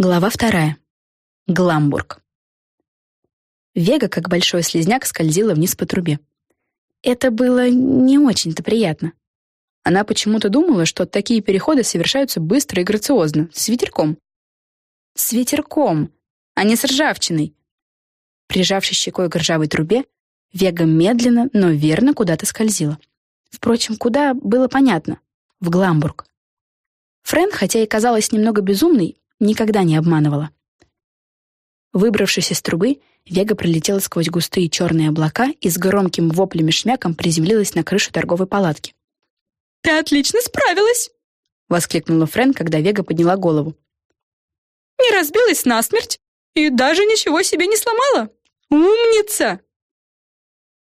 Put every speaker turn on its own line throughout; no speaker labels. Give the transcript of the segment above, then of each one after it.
Глава вторая. Гламбург. Вега, как большой слезняк, скользила вниз по трубе. Это было не очень-то приятно. Она почему-то думала, что такие переходы совершаются быстро и грациозно, с ветерком. С ветерком, а не с ржавчиной. Прижавшись щекой к ржавой трубе, Вега медленно, но верно куда-то скользила. Впрочем, куда было понятно. В Гламбург. Френ, хотя и казалась немного безумной, никогда не обманывала. Выбравшись из трубы, Вега пролетела сквозь густые черные облака и с громким воплем и шмяком приземлилась на крышу торговой палатки.
«Ты отлично справилась!» — воскликнула Френ, когда Вега подняла голову. «Не разбилась насмерть и даже ничего себе не сломала! Умница!»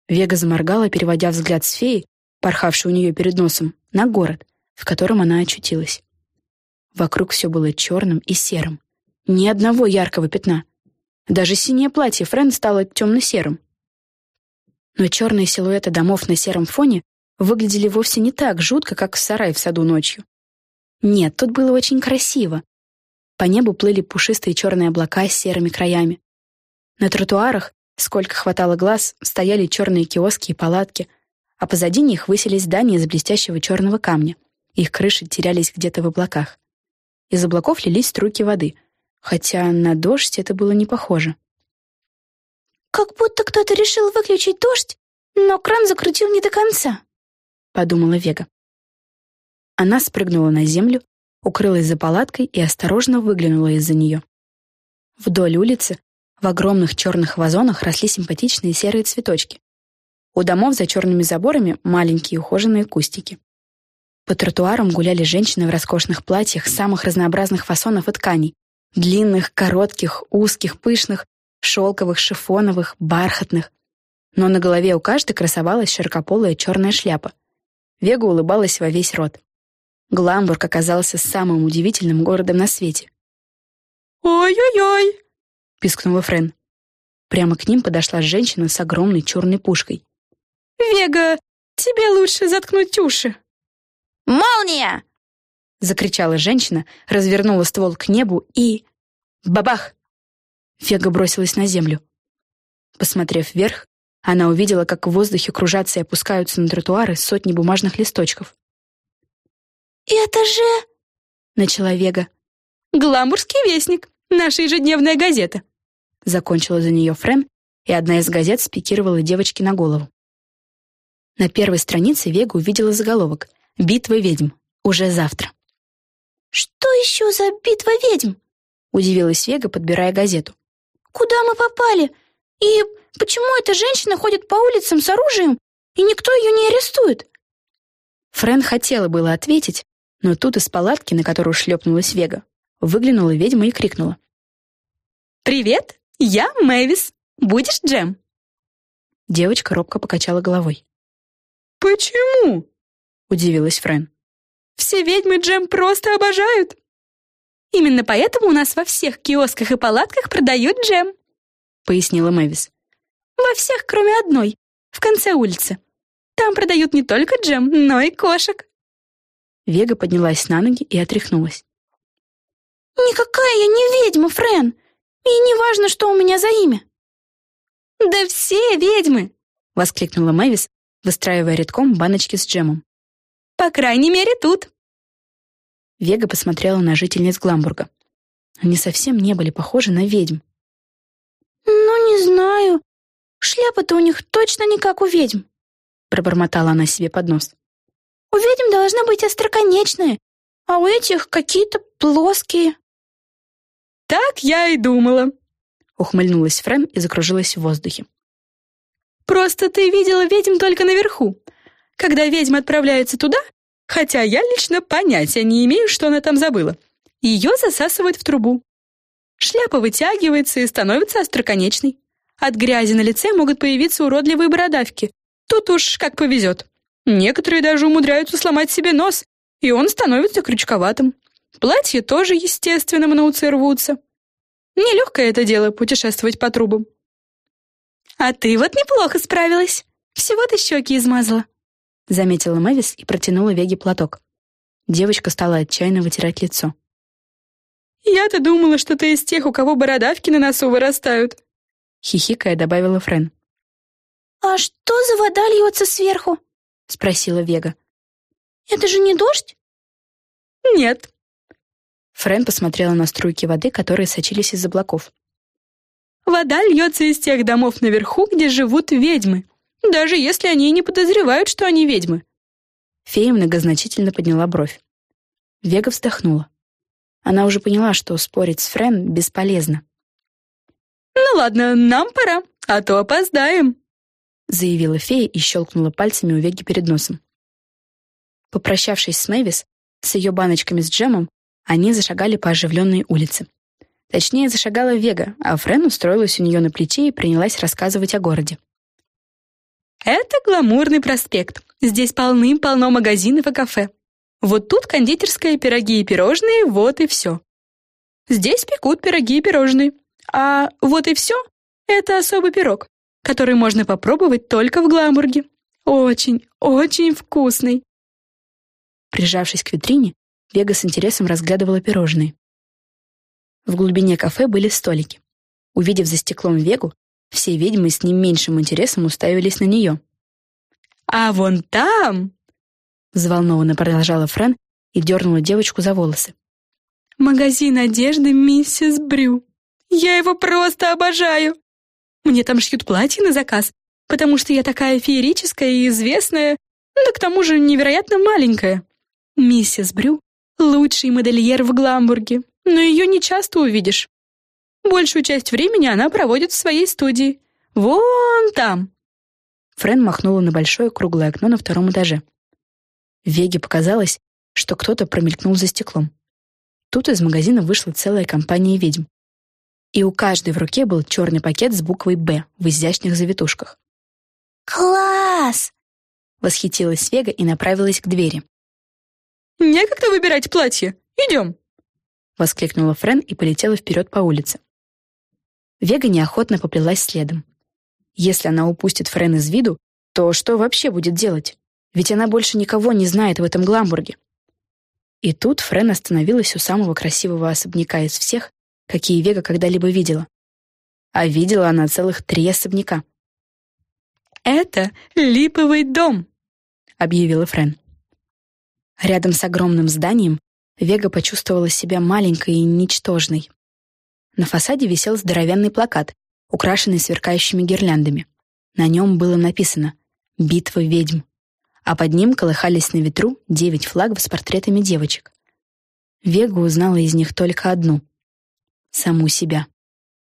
Вега заморгала, переводя взгляд с феи, порхавшей у нее перед носом, на город, в котором она очутилась. Вокруг все было черным и серым. Ни одного яркого пятна. Даже синее платье Френ стало темно-серым. Но черные силуэты домов на сером фоне выглядели вовсе не так жутко, как в сарае в саду ночью. Нет, тут было очень красиво. По небу плыли пушистые черные облака с серыми краями. На тротуарах, сколько хватало глаз, стояли черные киоски и палатки, а позади них высились здания из блестящего черного камня. Их крыши терялись где-то в облаках. Из облаков лились струйки воды, хотя на дождь это было не похоже.
«Как будто кто-то решил выключить дождь, но кран закрутил не до конца», — подумала Вега.
Она спрыгнула на землю, укрылась за палаткой и осторожно выглянула из-за нее. Вдоль улицы в огромных черных вазонах росли симпатичные серые цветочки. У домов за черными заборами маленькие ухоженные кустики. По тротуарам гуляли женщины в роскошных платьях самых разнообразных фасонов и тканей. Длинных, коротких, узких, пышных, шелковых, шифоновых, бархатных. Но на голове у каждой красовалась широкополая черная шляпа. Вега улыбалась во весь рот. Гламбург оказался самым удивительным городом на свете.
«Ой-ой-ой!» — пискнула Френ.
Прямо к ним подошла женщина с огромной черной пушкой.
«Вега, тебе лучше заткнуть уши!»
«Молния!»
— закричала женщина, развернула ствол к небу и... Бабах! Фега бросилась на землю. Посмотрев вверх, она увидела, как в воздухе кружатся и опускаются на тротуары сотни бумажных листочков.
«Это же...»
— начала Вега.
«Гламурский вестник, наша ежедневная газета», —
закончила за нее Френ, и одна из газет спикировала девочке на голову. На первой странице Вега увидела заголовок Битва ведьм. Уже завтра.
«Что еще за битва ведьм?»
— удивилась Вега, подбирая газету.
«Куда мы попали? И почему эта женщина ходит по улицам с оружием, и никто ее не арестует?»
Френ хотела было ответить, но тут из палатки, на которую шлепнулась Вега, выглянула ведьма и крикнула.
«Привет, я Мэвис. Будешь джем?»
Девочка робко покачала головой.
«Почему?»
— удивилась Френ.
«Все ведьмы джем просто обожают. Именно поэтому у нас во всех киосках и палатках продают джем», — пояснила Мэвис. «Во всех, кроме одной, в конце улицы. Там продают не только джем, но и кошек».
Вега поднялась на ноги и отряхнулась.
«Никакая я не ведьма, Френ, и не важно, что у меня за имя».
«Да все ведьмы!» — воскликнула Мэвис, выстраивая рядком баночки с джемом. По крайней мере, тут».
Вега посмотрела на жительниц Гламбурга. Они совсем не были похожи на ведьм.
«Ну, не знаю. Шляпа-то у них точно не как у ведьм», — пробормотала она себе под нос. «У ведьм должны быть остроконечные, а у этих какие-то плоские».
«Так я и думала», —
ухмыльнулась Френ и закружилась в воздухе.
«Просто ты видела ведьм только наверху, когда ведьма отправляется туда, хотя я лично понятия не имею, что она там забыла, ее засасывают в трубу. Шляпа вытягивается и становится остроконечной. От грязи на лице могут появиться уродливые бородавки. Тут уж как повезет. Некоторые даже умудряются сломать себе нос, и он становится крючковатым. Платья тоже естественно на уцы рвутся. Нелегкое это дело путешествовать по трубам. А ты вот неплохо справилась. Всего-то щеки измазала.
— заметила Мэвис и протянула Веге платок. Девочка стала отчаянно вытирать лицо.
Я-то думала, что ты из тех, у кого бородавки на носу вырастают.
Хихикая добавила Френ.
«А что за вода льется сверху?» — спросила Вега. «Это же не дождь?»
«Нет».
Френ посмотрела на струйки воды, которые сочились из облаков.
«Вода льется из тех домов наверху, где живут ведьмы, даже если они и не подозревают, что они ведьмы».
Фея многозначительно подняла бровь. Вега вздохнула. Она уже поняла, что спорить с Френ бесполезно.
«Ну ладно, нам пора, а то опоздаем»,
заявила фея и щелкнула пальцами у Веги перед носом. Попрощавшись с Мэвис, с ее баночками с джемом, они зашагали по оживленной улице. Точнее, зашагала Вега, а Френ устроилась у нее на плече и принялась рассказывать о городе.
«Это гламурный проспект. Здесь полным-полно магазинов и кафе. Вот тут кондитерская, пироги и пирожные, вот и все. Здесь пекут пироги и пирожные. А вот и все — это особый пирог, который можно попробовать только в Гламбурге. Очень, очень вкусный.
Прижавшись к витрине, Вега с интересом разглядывала пирожные. В глубине кафе были столики. Увидев за стеклом Вегу, все ведьмы с не меньшим интересом уставились на нее.
«А вон там!»
Взволнованно продолжала Френ и дернула девочку за волосы.
«Магазин одежды миссис Брю. Я его просто обожаю. Мне там шьют платья на заказ, потому что я такая феерическая и известная, да к тому же невероятно маленькая. Миссис Брю — лучший модельер в Гламбурге, но ее не часто увидишь. Большую часть времени она проводит в своей студии. Вон там!»
Френ махнула на большое круглое окно на втором этаже. Веге показалось, что кто-то промелькнул за стеклом. Тут из магазина вышла целая компания ведьм и у каждой в руке был черный пакет с буквой «Б» в изящных завитушках.
«Класс!»
— восхитилась Вега и направилась к двери.
«Некогда выбирать платье. Идем!»
— воскликнула Френ и полетела вперед по улице. Вега неохотно поплелась следом. Если она упустит Френ из виду, то что вообще будет делать? Ведь она больше никого не знает в этом Гламбурге. И тут Френ остановилась у самого красивого особняка из всех какие Вега когда-либо видела. А видела она целых три особняка.
«Это липовый дом», — объявила Френ.
Рядом с огромным зданием Вега почувствовала себя маленькой и ничтожной. На фасаде висел здоровенный плакат, украшенный сверкающими гирляндами. На нем было написано «Битва ведьм», а под ним колыхались на ветру девять флагов с портретами девочек. Вега узнала из них только одну — саму себя.